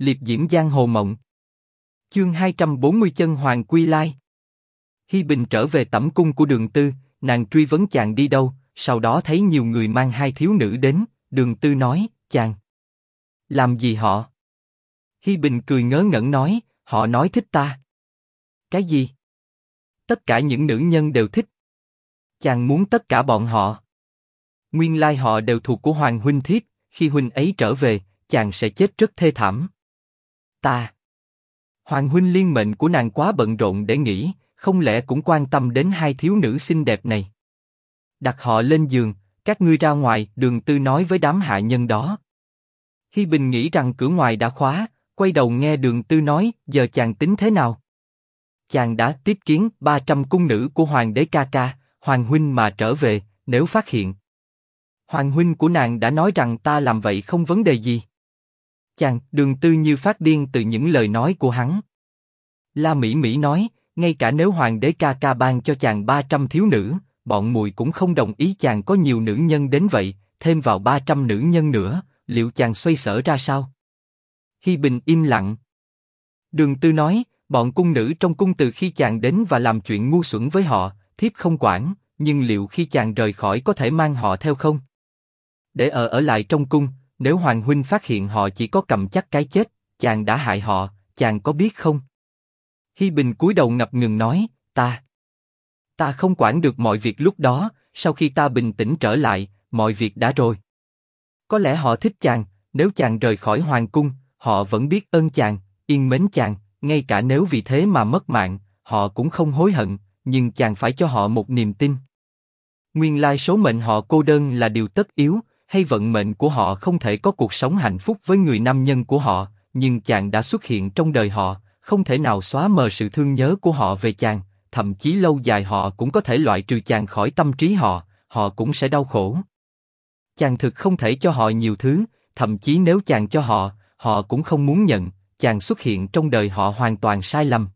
liệp diễm giang hồ mộng. Chương 240 chân hoàng quy lai. Hi Bình trở về tẩm cung của đường tư, nàng truy vấn chàng đi đâu, sau đó thấy nhiều người mang hai thiếu nữ đến, đường tư nói, chàng. Làm gì họ? Hi Bình cười ngớ ngẩn nói, họ nói thích ta. Cái gì? Tất cả những nữ nhân đều thích. Chàng muốn tất cả bọn họ. Nguyên lai họ đều thuộc của Hoàng Huynh thiết khi Huynh ấy trở về, chàng sẽ chết rất thê thảm. Ta. Hoàng Huynh liên mệnh của nàng quá bận rộn để nghĩ, không lẽ cũng quan tâm đến hai thiếu nữ xinh đẹp này? Đặt họ lên giường, các ngươi ra ngoài. Đường Tư nói với đám hạ nhân đó. Hi Bình nghĩ rằng cửa ngoài đã khóa, quay đầu nghe Đường Tư nói, giờ chàng tính thế nào? Chàng đã tiếp kiến 300 cung nữ của Hoàng đế ca ca, Hoàng huynh mà trở về, nếu phát hiện. Hoàng huynh của nàng đã nói rằng ta làm vậy không vấn đề gì. Chàng, Đường Tư như phát điên từ những lời nói của hắn. La Mỹ Mỹ nói, ngay cả nếu Hoàng đế ca ca ban cho chàng 300 thiếu nữ, bọn mùi cũng không đồng ý chàng có nhiều nữ nhân đến vậy, thêm vào 300 nữ nhân nữa, liệu chàng xoay sở ra sao? Hi Bình im lặng. Đường Tư nói, bọn cung nữ trong cung từ khi chàng đến và làm chuyện ngu xuẩn với họ, thiếp không quản, nhưng liệu khi chàng rời khỏi có thể mang họ theo không? Để ở ở lại trong cung, nếu Hoàng huynh phát hiện họ chỉ có cầm chắc cái chết, chàng đã hại họ, chàng có biết không? Hi Bình cúi đầu ngập ngừng nói, ta, ta không quản được mọi việc lúc đó. Sau khi ta bình tĩnh trở lại, mọi việc đã rồi. Có lẽ họ thích chàng, nếu chàng rời khỏi hoàng cung, họ vẫn biết ơn chàng, yên mến chàng, ngay cả nếu vì thế mà mất mạng, họ cũng không hối hận, nhưng chàng phải cho họ một niềm tin. Nguyên lai số mệnh họ cô đơn là điều tất yếu, hay vận mệnh của họ không thể có cuộc sống hạnh phúc với người nam nhân của họ, nhưng chàng đã xuất hiện trong đời họ, không thể nào xóa mờ sự thương nhớ của họ về chàng, thậm chí lâu dài họ cũng có thể loại trừ chàng khỏi tâm trí họ, họ cũng sẽ đau khổ. Chàng thực không thể cho họ nhiều thứ, thậm chí nếu chàng cho họ, họ cũng không muốn nhận. Chàng xuất hiện trong đời họ hoàn toàn sai lầm.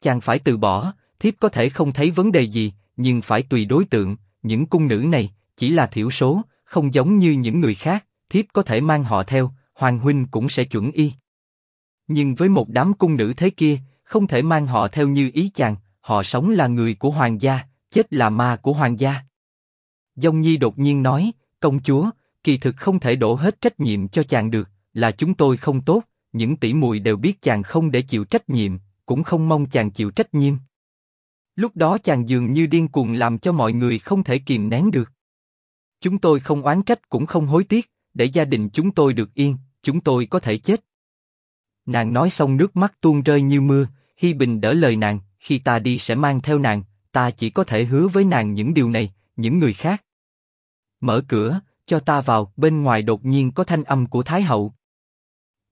Chàng phải từ bỏ, thiếp có thể không thấy vấn đề gì, nhưng phải tùy đối tượng. Những cung nữ này chỉ là thiểu số, không giống như những người khác. Thiếp có thể mang họ theo, hoàng huynh cũng sẽ chuẩn y. Nhưng với một đám cung nữ thế kia, không thể mang họ theo như ý chàng. Họ sống là người của hoàng gia, chết là ma của hoàng gia. Dông Nhi đột nhiên nói, công chúa, kỳ thực không thể đổ hết trách nhiệm cho chàng được, là chúng tôi không tốt, những tỷ muội đều biết chàng không để chịu trách nhiệm, cũng không mong chàng chịu trách nhiệm. Lúc đó chàng dường như điên cuồng làm cho mọi người không thể kìm nén được. Chúng tôi không oán trách cũng không hối tiếc, để gia đình chúng tôi được yên, chúng tôi có thể chết. Nàng nói xong nước mắt tuôn rơi như mưa, Hi Bình đỡ lời nàng, khi ta đi sẽ mang theo nàng, ta chỉ có thể hứa với nàng những điều này, những người khác. Mở cửa, cho ta vào. Bên ngoài đột nhiên có thanh âm của Thái hậu.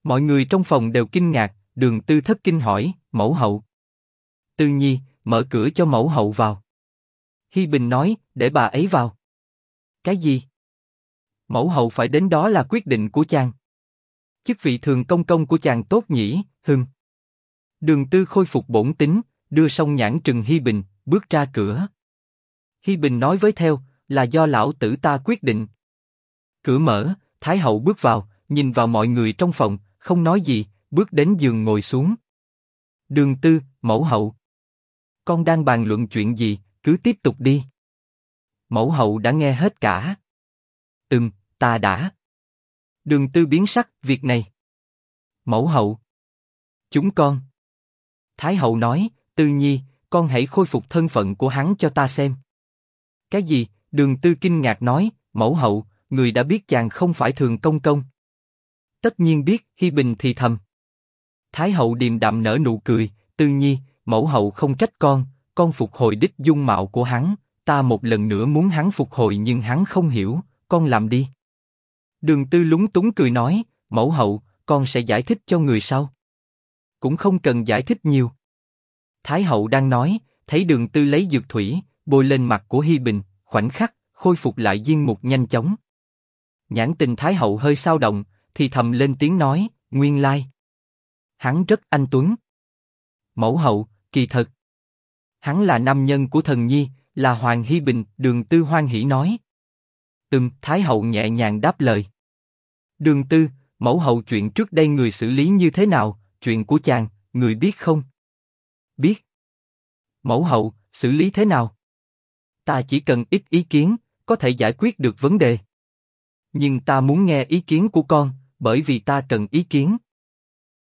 Mọi người trong phòng đều kinh ngạc. Đường Tư thất kinh hỏi, mẫu hậu. Tư Nhi, mở cửa cho mẫu hậu vào. Hi Bình nói, để bà ấy vào. Cái gì? Mẫu hậu phải đến đó là quyết định của chàng. Chức vị thường công công của chàng tốt nhỉ, hưng. Đường Tư khôi phục bổn tính, đưa song nhãn trừng Hi Bình, bước ra cửa. Hi Bình nói với theo, là do lão tử ta quyết định. Cửa mở, Thái hậu bước vào, nhìn vào mọi người trong phòng, không nói gì, bước đến giường ngồi xuống. Đường Tư, mẫu hậu. Con đang bàn luận chuyện gì, cứ tiếp tục đi. Mẫu hậu đã nghe hết cả. Ừm, ta đã. Đường Tư biến sắc, việc này. Mẫu hậu. Chúng con. Thái hậu nói, Tư Nhi, con hãy khôi phục thân phận của hắn cho ta xem. Cái gì? Đường Tư kinh ngạc nói, mẫu hậu, người đã biết chàng không phải thường công công. Tất nhiên biết, Hi Bình thì thầm. Thái hậu điềm đạm nở nụ cười, Tư Nhi, mẫu hậu không trách con, con phục hồi đích dung mạo của hắn, ta một lần nữa muốn hắn phục hồi nhưng hắn không hiểu, con làm đi. Đường Tư lúng túng cười nói, mẫu hậu, con sẽ giải thích cho người sau. Cũng không cần giải thích nhiều. Thái hậu đang nói, thấy đường tư lấy dược thủy, bôi lên mặt của Hi Bình, khoảnh khắc, khôi phục lại diên mục nhanh chóng. Nhãn tình Thái hậu hơi sao động, thì thầm lên tiếng nói, nguyên lai. Hắn rất anh tuấn. Mẫu hậu, kỳ thật. Hắn là nam nhân của thần nhi, là Hoàng Hi Bình, đường tư hoan hỉ nói. Từng Thái hậu nhẹ nhàng đáp lời. Đường tư, mẫu hậu chuyện trước đây người xử lý như thế nào, chuyện của chàng, người biết không? Biết. Mẫu hậu, xử lý thế nào? Ta chỉ cần ít ý kiến, có thể giải quyết được vấn đề. Nhưng ta muốn nghe ý kiến của con, bởi vì ta cần ý kiến.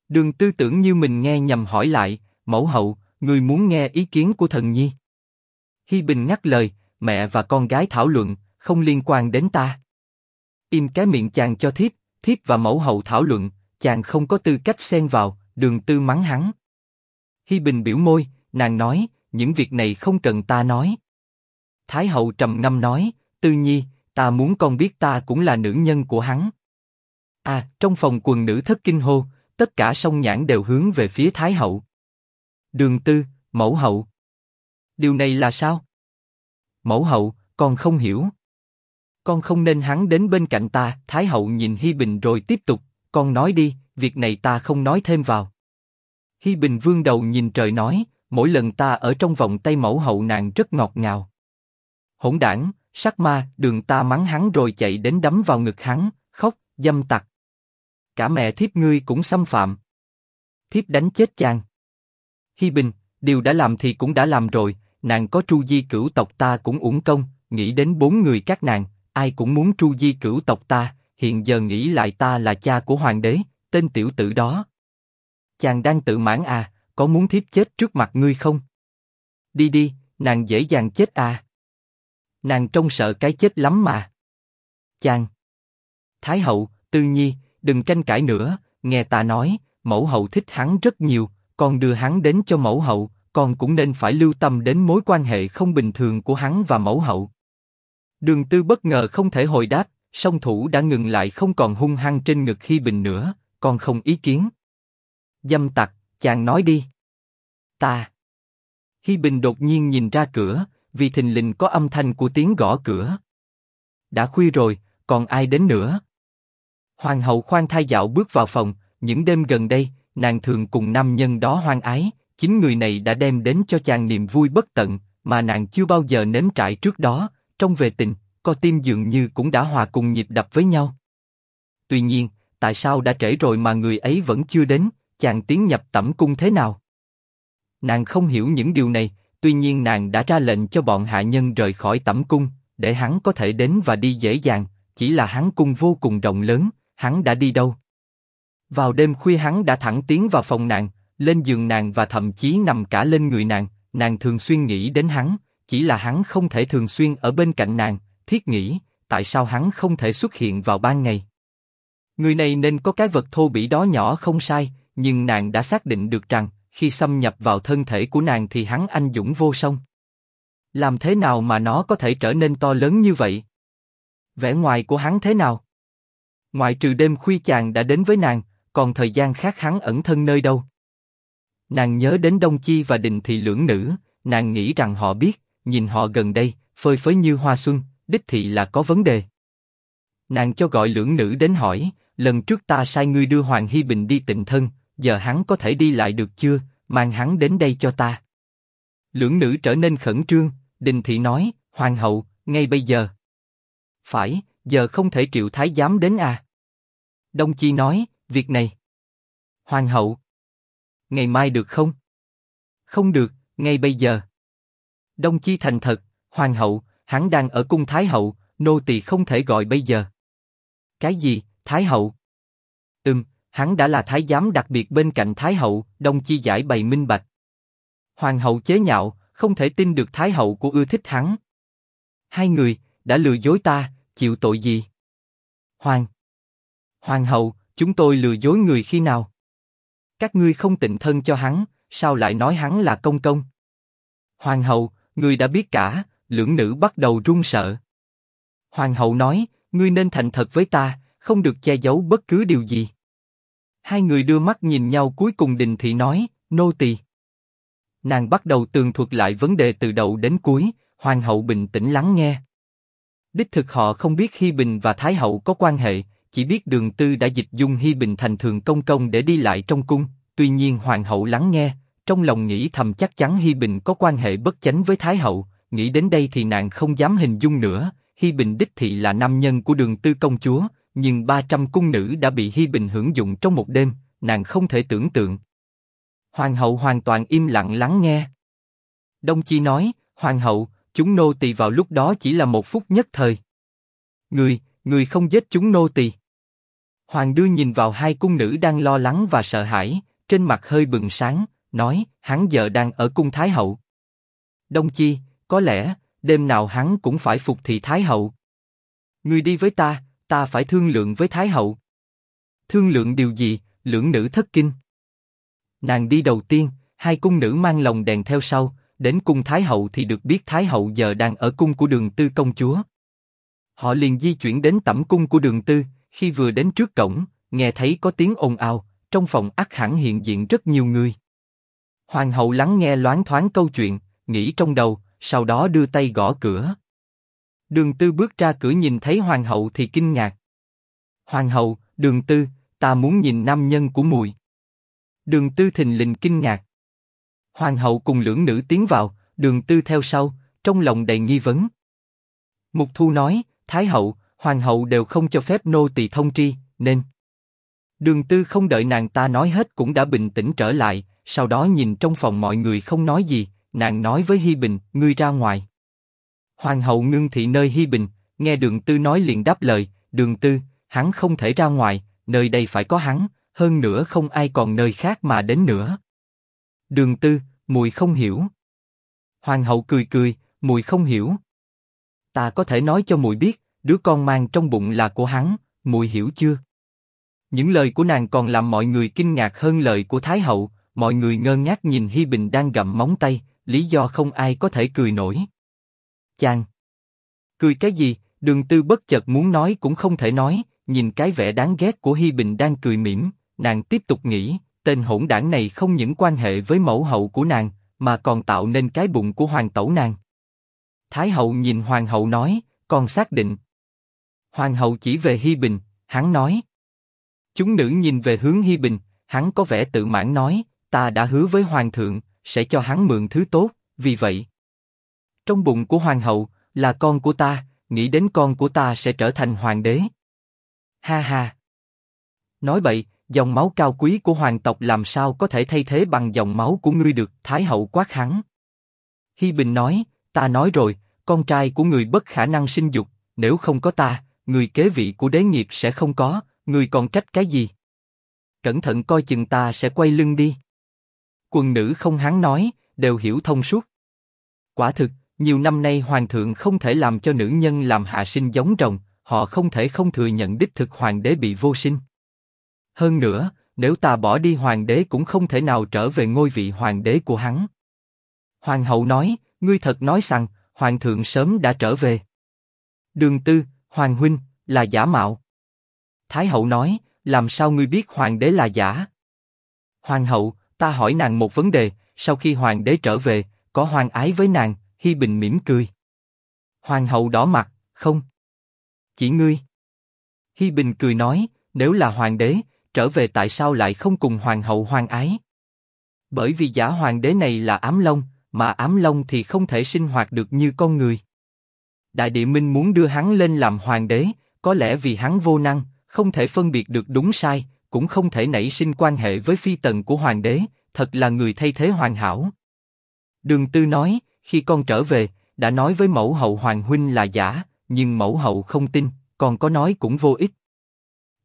Đường tư tưởng như mình nghe nhầm hỏi lại, mẫu hậu, người muốn nghe ý kiến của thần nhi. Hi Bình ngắt lời, mẹ và con gái thảo luận, không liên quan đến ta. Im cái miệng chàng cho thiếp, thiếp và mẫu hậu thảo luận, chàng không có tư cách xen vào, đường tư mắng hắn. Hi Bình biểu môi, nàng nói, những việc này không cần ta nói. Thái hậu trầm ngâm nói, tư nhi, ta muốn con biết ta cũng là nữ nhân của hắn. À, trong phòng quần nữ thất kinh hô, tất cả song nhãn đều hướng về phía Thái hậu. Đường tư, mẫu hậu. Điều này là sao? Mẫu hậu, con không hiểu. Con không nên hắn đến bên cạnh ta. Thái hậu nhìn Hi Bình rồi tiếp tục, con nói đi, việc này ta không nói thêm vào. Hi Bình vương đầu nhìn trời nói, mỗi lần ta ở trong vòng tay mẫu hậu nàng rất ngọt ngào. Hỗn đảng, sắc ma, đường ta mắng hắn rồi chạy đến đấm vào ngực hắn, khóc, dâm tặc. Cả mẹ thiếp ngươi cũng xâm phạm. Thiếp đánh chết chàng. Hi Bình, điều đã làm thì cũng đã làm rồi, nàng có tru di cửu tộc ta cũng uổng công, nghĩ đến bốn người các nàng, ai cũng muốn tru di cửu tộc ta, hiện giờ nghĩ lại ta là cha của hoàng đế, tên tiểu tử đó. Chàng đang tự mãn à, có muốn thiếp chết trước mặt ngươi không? Đi đi, nàng dễ dàng chết à. Nàng trông sợ cái chết lắm mà. Chàng. Thái hậu, tư nhi, đừng tranh cãi nữa, nghe ta nói, mẫu hậu thích hắn rất nhiều, con đưa hắn đến cho mẫu hậu, con cũng nên phải lưu tâm đến mối quan hệ không bình thường của hắn và mẫu hậu. Đường Tư bất ngờ không thể hồi đáp, song thủ đã ngừng lại không còn hung hăng trên ngực khi Bình nữa, con không ý kiến. Dâm tặc, chàng nói đi. Ta. Hi Bình đột nhiên nhìn ra cửa, vì thình lình có âm thanh của tiếng gõ cửa. Đã khuya rồi, còn ai đến nữa? Hoàng hậu khoan thai dạo bước vào phòng, những đêm gần đây, nàng thường cùng nam nhân đó hoang ái, chính người này đã đem đến cho chàng niềm vui bất tận, mà nàng chưa bao giờ nếm trải trước đó, trong về tình, co tim dường như cũng đã hòa cùng nhịp đập với nhau. Tuy nhiên, tại sao đã trễ rồi mà người ấy vẫn chưa đến, chàng tiến nhập tẩm cung thế nào? Nàng không hiểu những điều này, tuy nhiên nàng đã ra lệnh cho bọn hạ nhân rời khỏi tẩm cung, để hắn có thể đến và đi dễ dàng, chỉ là hắn cung vô cùng rộng lớn, hắn đã đi đâu? Vào đêm khuya hắn đã thẳng tiến vào phòng nàng, lên giường nàng và thậm chí nằm cả lên người nàng, nàng thường xuyên nghĩ đến hắn, chỉ là hắn không thể thường xuyên ở bên cạnh nàng, thiết nghĩ, tại sao hắn không thể xuất hiện vào ban ngày. Người này nên có cái vật thô bỉ đó nhỏ không sai, nhưng nàng đã xác định được rằng, khi xâm nhập vào thân thể của nàng thì hắn anh dũng vô song. Làm thế nào mà nó có thể trở nên to lớn như vậy? Vẻ ngoài của hắn thế nào? Ngoại trừ đêm khuya chàng đã đến với nàng, còn thời gian khác hắn ẩn thân nơi đâu? Nàng nhớ đến Đông Chi và Đình Thị lưỡng nữ, nàng nghĩ rằng họ biết, nhìn họ gần đây, phơi phới như hoa xuân, đích thị là có vấn đề. Nàng cho gọi lưỡng nữ đến hỏi, lần trước ta sai ngươi đưa Hoàng Hy Bình đi tịnh thân, giờ hắn có thể đi lại được chưa, mang hắn đến đây cho ta. Lưỡng nữ trở nên khẩn trương, Đình Thị nói, Hoàng hậu, ngay bây giờ. Phải, giờ không thể triệu thái giám đến à. Đông Chi nói, việc này. Hoàng hậu. Ngày mai được không? Không được, ngay bây giờ. Đông Chi thành thật, Hoàng hậu, hắn đang ở cung Thái hậu, nô tỳ không thể gọi bây giờ. Cái gì, Thái hậu? Ừm, hắn đã là thái giám đặc biệt bên cạnh Thái hậu, Đông Chi giải bày minh bạch. Hoàng hậu chế nhạo, không thể tin được Thái hậu của ưa thích hắn. Hai người đã lừa dối ta, chịu tội gì? Hoàng, Hoàng hậu, chúng tôi lừa dối người khi nào? Các ngươi không tịnh thân cho hắn, sao lại nói hắn là công công? Hoàng hậu, ngươi đã biết cả, lưỡng nữ bắt đầu run sợ. Hoàng hậu nói, ngươi nên thành thật với ta, không được che giấu bất cứ điều gì. Hai người đưa mắt nhìn nhau cuối cùng đình thị nói, nô tỳ. Nàng bắt đầu tường thuật lại vấn đề từ đầu đến cuối, hoàng hậu bình tĩnh lắng nghe. Đích thực họ không biết Hi Bình và Thái hậu có quan hệ, chỉ biết Đường Tư đã dịch dung Hi Bình thành thường công công để đi lại trong cung. Tuy nhiên hoàng hậu lắng nghe, trong lòng nghĩ thầm chắc chắn Hi Bình có quan hệ bất chánh với Thái hậu. Nghĩ đến đây thì nàng không dám hình dung nữa. Hi Bình đích thị là nam nhân của Đường Tư công chúa, nhưng 300 cung nữ đã bị Hi Bình hưởng dụng trong một đêm, nàng không thể tưởng tượng. Hoàng hậu hoàn toàn im lặng lắng nghe. Đông Chi nói, Hoàng hậu, chúng nô tỳ vào lúc đó chỉ là một phút nhất thời. Người, người không giết chúng nô tỳ. Hoàng đưa nhìn vào hai cung nữ đang lo lắng và sợ hãi, trên mặt hơi bừng sáng, nói, hắn giờ đang ở cung Thái hậu. Đông Chi, có lẽ đêm nào hắn cũng phải phục thị Thái hậu. Ngươi đi với ta, ta phải thương lượng với Thái hậu. Thương lượng điều gì? Lưỡng nữ thất kinh. Nàng đi đầu tiên, hai cung nữ mang lồng đèn theo sau, đến cung Thái hậu thì được biết Thái hậu giờ đang ở cung của Đường Tư công chúa. Họ liền di chuyển đến tẩm cung của Đường Tư, khi vừa đến trước cổng, nghe thấy có tiếng ồn ào, trong phòng ắt hẳn hiện diện rất nhiều người. Hoàng hậu lắng nghe loáng thoáng câu chuyện, nghĩ trong đầu, sau đó đưa tay gõ cửa. Đường Tư bước ra cửa nhìn thấy hoàng hậu thì kinh ngạc. Hoàng hậu, Đường Tư, ta muốn nhìn nam nhân của mùi. Đường Tư thình lình kinh ngạc. Hoàng hậu cùng lưỡng nữ tiến vào, Đường Tư theo sau, trong lòng đầy nghi vấn. Mục Thu nói, Thái hậu, Hoàng hậu đều không cho phép nô tỳ thông tri, nên. Đường Tư không đợi nàng ta nói hết cũng đã bình tĩnh trở lại, sau đó nhìn trong phòng mọi người không nói gì, nàng nói với Hi Bình, ngươi ra ngoài. Hoàng hậu ngưng thị nơi Hi Bình, nghe Đường Tư nói liền đáp lời, Đường Tư, hắn không thể ra ngoài, nơi đây phải có hắn, hơn nữa không ai còn nơi khác mà đến nữa. Đường Tư, mùi không hiểu. Hoàng hậu cười cười, mùi không hiểu. Ta có thể nói cho mùi biết, đứa con mang trong bụng là của hắn, mùi hiểu chưa? Những lời của nàng còn làm mọi người kinh ngạc hơn lời của Thái hậu, mọi người ngơ ngác nhìn Hi Bình đang gặm móng tay, lý do không ai có thể cười nổi. Chàng! Cười cái gì? Đường Tư bất chợt muốn nói cũng không thể nói, nhìn cái vẻ đáng ghét của Hi Bình đang cười mỉm, nàng tiếp tục nghĩ, tên hỗn đảng này không những quan hệ với mẫu hậu của nàng, mà còn tạo nên cái bụng của hoàng tẩu nàng. Thái hậu nhìn hoàng hậu nói, còn xác định. Hoàng hậu chỉ về Hi Bình, hắn nói. Chúng nữ nhìn về hướng Hi Bình, hắn có vẻ tự mãn nói, ta đã hứa với hoàng thượng, sẽ cho hắn mượn thứ tốt, vì vậy. Trong bụng của hoàng hậu, là con của ta, nghĩ đến con của ta sẽ trở thành hoàng đế. Ha ha. Nói bậy, dòng máu cao quý của hoàng tộc làm sao có thể thay thế bằng dòng máu của ngươi được? Thái hậu quát hắn. Hi Bình nói, ta nói rồi, con trai của người bất khả năng sinh dục, nếu không có ta, người kế vị của đế nghiệp sẽ không có, người còn trách cái gì? Cẩn thận coi chừng ta sẽ quay lưng đi. Quần nữ không hắn nói, đều hiểu thông suốt. Quả thực, nhiều năm nay hoàng thượng không thể làm cho nữ nhân làm hạ sinh giống rồng, họ không thể không thừa nhận đích thực hoàng đế bị vô sinh. Hơn nữa, nếu ta bỏ đi hoàng đế cũng không thể nào trở về ngôi vị hoàng đế của hắn. Hoàng hậu nói, ngươi thật nói rằng, hoàng thượng sớm đã trở về. Đường tư, hoàng huynh, là giả mạo. Thái hậu nói, làm sao ngươi biết hoàng đế là giả? Hoàng hậu, ta hỏi nàng một vấn đề, sau khi hoàng đế trở về, có hoàng ái với nàng, Hi Bình mỉm cười. Hoàng hậu đỏ mặt, không. Chỉ ngươi. Hi Bình cười nói, nếu là hoàng đế, trở về tại sao lại không cùng hoàng hậu hoàng ái? Bởi vì giả hoàng đế này là ám long, mà ám long thì không thể sinh hoạt được như con người. Đại địa minh muốn đưa hắn lên làm hoàng đế, có lẽ vì hắn vô năng, không thể phân biệt được đúng sai, cũng không thể nảy sinh quan hệ với phi tần của hoàng đế, thật là người thay thế hoàn hảo. Đường Tư nói, khi con trở về, đã nói với mẫu hậu hoàng huynh là giả, nhưng mẫu hậu không tin, còn có nói cũng vô ích.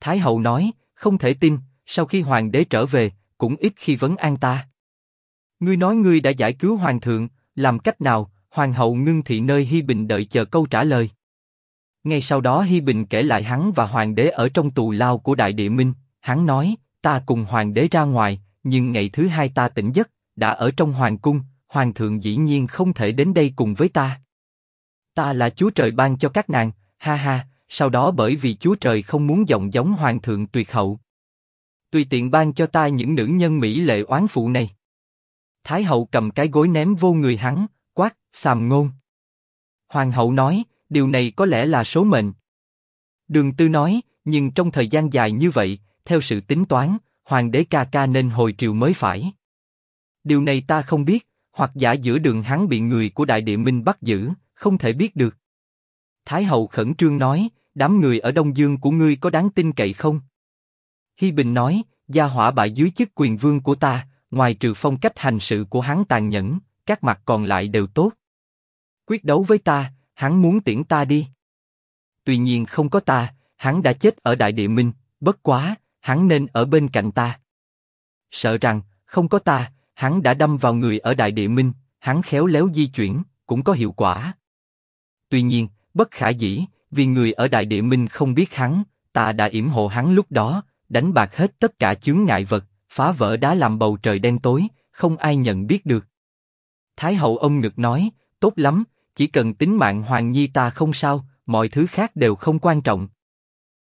Thái hậu nói, không thể tin, sau khi hoàng đế trở về, cũng ít khi vấn an ta. Ngươi nói ngươi đã giải cứu hoàng thượng, làm cách nào? Hoàng hậu ngưng thị nơi Hi Bình đợi chờ câu trả lời. Ngay sau đó Hi Bình kể lại hắn và hoàng đế ở trong tù lao của Đại Địa Minh. Hắn nói, ta cùng hoàng đế ra ngoài, nhưng ngày thứ hai ta tỉnh giấc, đã ở trong hoàng cung, hoàng thượng dĩ nhiên không thể đến đây cùng với ta. Ta là chúa trời ban cho các nàng, ha ha, sau đó bởi vì chúa trời không muốn giọng giống hoàng thượng tuyệt hậu. Tùy tiện ban cho ta những nữ nhân mỹ lệ oán phụ này. Thái hậu cầm cái gối ném vô người hắn, quát, sàm ngôn. Hoàng hậu nói, điều này có lẽ là số mệnh. Đường Tư nói, nhưng trong thời gian dài như vậy, theo sự tính toán, hoàng đế ca ca nên hồi triều mới phải. Điều này ta không biết, hoặc giả giữa đường hắn bị người của Đại Địa Minh bắt giữ, không thể biết được. Thái hậu khẩn trương nói, đám người ở Đông Dương của ngươi có đáng tin cậy không? Hi Bình nói, gia hỏa bại dưới chức quyền vương của ta, ngoài trừ phong cách hành sự của hắn tàn nhẫn, các mặt còn lại đều tốt. Quyết đấu với ta, hắn muốn tiễn ta đi. Tuy nhiên không có ta, hắn đã chết ở Đại Địa Minh, bất quá, hắn nên ở bên cạnh ta. Sợ rằng, không có ta, hắn đã đâm vào người ở Đại Địa Minh, hắn khéo léo di chuyển, cũng có hiệu quả. Tuy nhiên, bất khả dĩ, vì người ở Đại Địa Minh không biết hắn, ta đã yểm hộ hắn lúc đó, đánh bạc hết tất cả chướng ngại vật, phá vỡ đá làm bầu trời đen tối, không ai nhận biết được. Thái hậu ông ngực nói, tốt lắm, chỉ cần tính mạng Hoàng Nhi ta không sao, mọi thứ khác đều không quan trọng.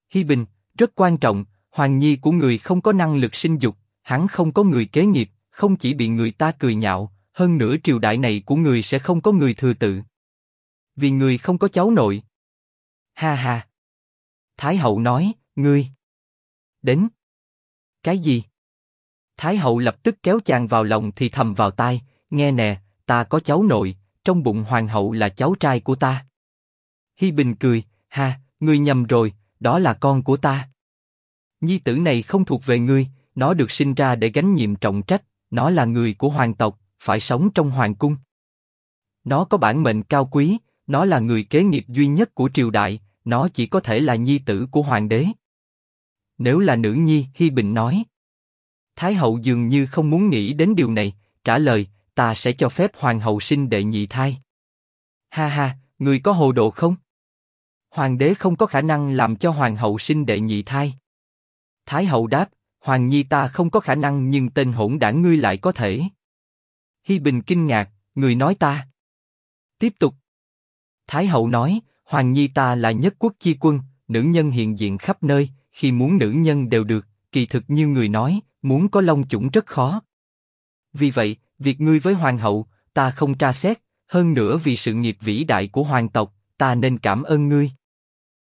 Hi Bình, rất quan trọng, Hoàng Nhi của người không có năng lực sinh dục, hắn không có người kế nghiệp, không chỉ bị người ta cười nhạo, hơn nữa triều đại này của người sẽ không có người thừa tự. Vì người không có cháu nội. Ha ha. Thái hậu nói, ngươi. Đến. Cái gì? Thái hậu lập tức kéo chàng vào lòng thì thầm vào tai, nghe nè, ta có cháu nội, trong bụng hoàng hậu là cháu trai của ta. Hi Bình cười, ha, ngươi nhầm rồi, đó là con của ta. Nhi tử này không thuộc về ngươi, nó được sinh ra để gánh nhiệm trọng trách, nó là người của hoàng tộc, phải sống trong hoàng cung. Nó có bản mệnh cao quý, nó là người kế nghiệp duy nhất của triều đại, nó chỉ có thể là nhi tử của hoàng đế. Nếu là nữ nhi, Hi Bình nói. Thái hậu dường như không muốn nghĩ đến điều này, trả lời, ta sẽ cho phép hoàng hậu sinh đệ nhị thai. Ha ha, người có hồ đồ không? Hoàng đế không có khả năng làm cho hoàng hậu sinh đệ nhị thai. Thái hậu đáp, hoàng nhi ta không có khả năng nhưng tên hỗn đảng ngươi lại có thể. Hi Bình kinh ngạc, người nói ta. Tiếp tục. Thái hậu nói, hoàng nhi ta là nhất quốc chi quân, nữ nhân hiện diện khắp nơi, khi muốn nữ nhân đều được, kỳ thực như người nói, muốn có long chủng rất khó. Vì vậy, việc ngươi với hoàng hậu, ta không tra xét, hơn nữa vì sự nghiệp vĩ đại của hoàng tộc, ta nên cảm ơn ngươi.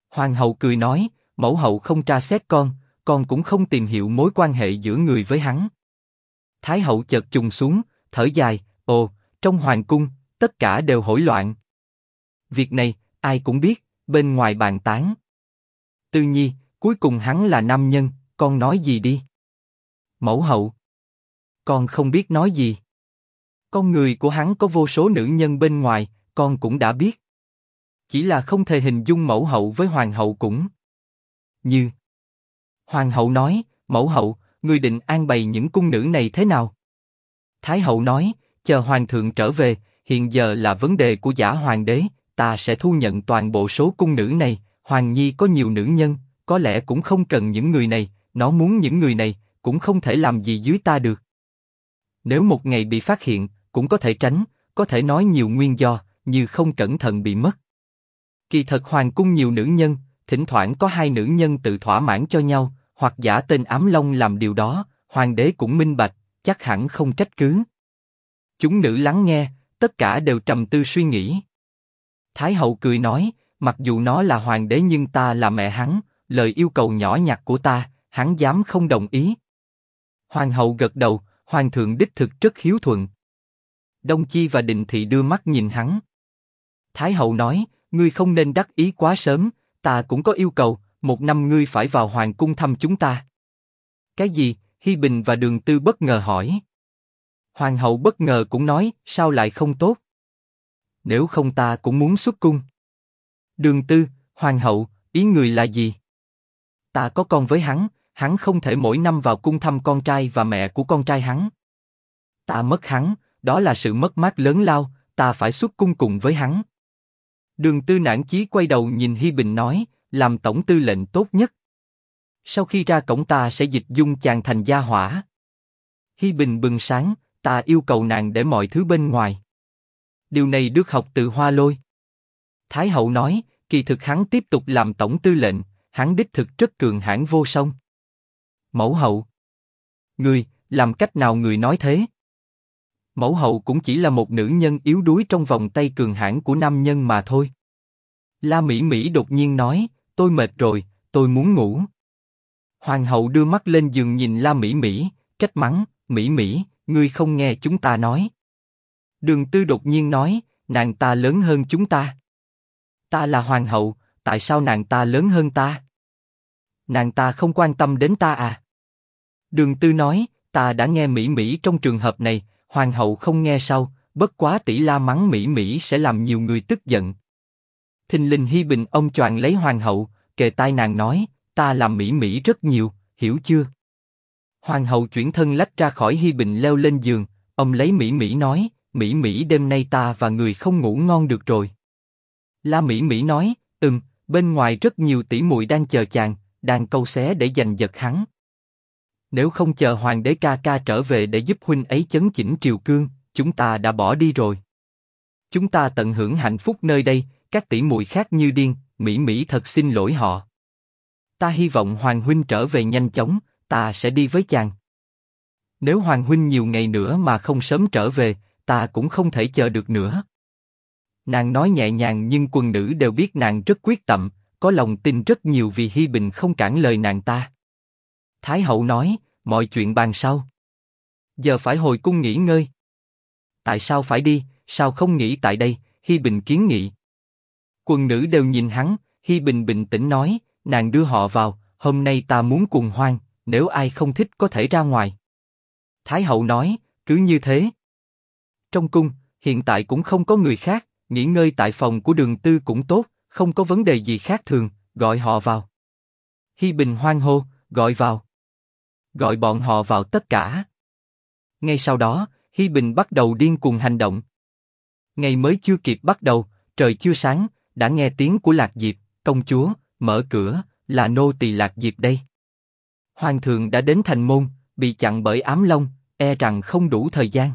Hoàng hậu cười nói, mẫu hậu không tra xét con, con cũng không tìm hiểu mối quan hệ giữa người với hắn. Thái hậu chợt trùng xuống, thở dài, ồ, trong hoàng cung, tất cả đều hỗn loạn. Việc này, ai cũng biết, bên ngoài bàn tán. Tư nhi, cuối cùng hắn là nam nhân, con nói gì đi? Mẫu hậu. Con không biết nói gì. Con người của hắn có vô số nữ nhân bên ngoài, con cũng đã biết. Chỉ là không thể hình dung mẫu hậu với hoàng hậu cũng. Như. Hoàng hậu nói, mẫu hậu, người định an bày những cung nữ này thế nào? Thái hậu nói, chờ hoàng thượng trở về, hiện giờ là vấn đề của giả hoàng đế, ta sẽ thu nhận toàn bộ số cung nữ này. Hoàng nhi có nhiều nữ nhân, có lẽ cũng không cần những người này, nó muốn những người này, cũng không thể làm gì dưới ta được. Nếu một ngày bị phát hiện, cũng có thể tránh, có thể nói nhiều nguyên do, như không cẩn thận bị mất. Kỳ thật hoàng cung nhiều nữ nhân, thỉnh thoảng có hai nữ nhân tự thỏa mãn cho nhau, hoặc giả tên ám long làm điều đó, hoàng đế cũng minh bạch, chắc hẳn không trách cứ. Chúng nữ lắng nghe, tất cả đều trầm tư suy nghĩ. Thái hậu cười nói, mặc dù nó là hoàng đế nhưng ta là mẹ hắn, lời yêu cầu nhỏ nhặt của ta, hắn dám không đồng ý. Hoàng hậu gật đầu, hoàng thượng đích thực rất hiếu thuận. Đông Chi và Định Thị đưa mắt nhìn hắn. Thái hậu nói, ngươi không nên đắc ý quá sớm, ta cũng có yêu cầu, một năm ngươi phải vào hoàng cung thăm chúng ta. Cái gì? Hi Bình và Đường Tư bất ngờ hỏi. Hoàng hậu bất ngờ cũng nói, sao lại không tốt? Nếu không ta cũng muốn xuất cung. Đường Tư, Hoàng hậu, ý người là gì? Ta có con với hắn, hắn không thể mỗi năm vào cung thăm con trai và mẹ của con trai hắn. Ta mất hắn, đó là sự mất mát lớn lao, ta phải xuất cung cùng với hắn. Đường Tư nản chí quay đầu nhìn Hi Bình nói, làm tổng tư lệnh tốt nhất. Sau khi ra cổng ta sẽ dịch dung chàng thành gia hỏa. Hi Bình bừng sáng, ta yêu cầu nàng để mọi thứ bên ngoài. Điều này được học từ Hoa Lôi. Thái hậu nói, kỳ thực hắn tiếp tục làm tổng tư lệnh, hắn đích thực rất cường hãn vô song. Mẫu hậu. Người, làm cách nào người nói thế? Mẫu hậu cũng chỉ là một nữ nhân yếu đuối trong vòng tay cường hãn của nam nhân mà thôi. La Mỹ Mỹ đột nhiên nói, tôi mệt rồi, tôi muốn ngủ. Hoàng hậu đưa mắt lên giường nhìn La Mỹ Mỹ, trách mắng, Mỹ Mỹ, ngươi không nghe chúng ta nói. Đường Tư đột nhiên nói, nàng ta lớn hơn chúng ta. Ta là hoàng hậu, tại sao nàng ta lớn hơn ta? Nàng ta không quan tâm đến ta à? Đường Tư nói, ta đã nghe Mỹ Mỹ trong trường hợp này, hoàng hậu không nghe sau, bất quá tỷ la mắng Mỹ Mỹ sẽ làm nhiều người tức giận. Thình linh Hi Bình ông choàng lấy hoàng hậu, kề tai nàng nói, ta làm Mỹ Mỹ rất nhiều, hiểu chưa? Hoàng hậu chuyển thân lách ra khỏi Hi Bình leo lên giường, ông lấy Mỹ Mỹ nói, Mỹ Mỹ đêm nay ta và người không ngủ ngon được rồi. La Mỹ Mỹ nói, ừm, bên ngoài rất nhiều tỷ muội đang chờ chàng, đang câu xé để giành giật hắn. Nếu không chờ hoàng đế ca ca trở về để giúp huynh ấy chấn chỉnh triều cương, chúng ta đã bỏ đi rồi. Chúng ta tận hưởng hạnh phúc nơi đây, các tỷ muội khác như điên, Mỹ Mỹ thật xin lỗi họ. Ta hy vọng Hoàng huynh trở về nhanh chóng, ta sẽ đi với chàng. Nếu Hoàng huynh nhiều ngày nữa mà không sớm trở về, ta cũng không thể chờ được nữa. Nàng nói nhẹ nhàng nhưng quần nữ đều biết nàng rất quyết tâm, có lòng tin rất nhiều vì Hi Bình không cản lời nàng ta. Thái hậu nói, mọi chuyện bàn sau. Giờ phải hồi cung nghỉ ngơi. Tại sao phải đi, sao không nghỉ tại đây? Hi Bình kiến nghị. Quần nữ đều nhìn hắn, Hi Bình bình tĩnh nói, nàng đưa họ vào, hôm nay ta muốn cùng hoan, nếu ai không thích có thể ra ngoài. Thái hậu nói, cứ như thế. Trong cung, hiện tại cũng không có người khác, nghỉ ngơi tại phòng của đường tư cũng tốt, không có vấn đề gì khác thường, gọi họ vào. Hi Bình hoan hô, gọi vào. Gọi bọn họ vào tất cả. Ngay sau đó, Hi Bình bắt đầu điên cuồng hành động. Ngày mới chưa kịp bắt đầu, trời chưa sáng, đã nghe tiếng của Lạc Diệp, công chúa, mở cửa, là nô tỳ Lạc Diệp đây. Hoàng thượng đã đến thành môn, bị chặn bởi ám long, e rằng không đủ thời gian.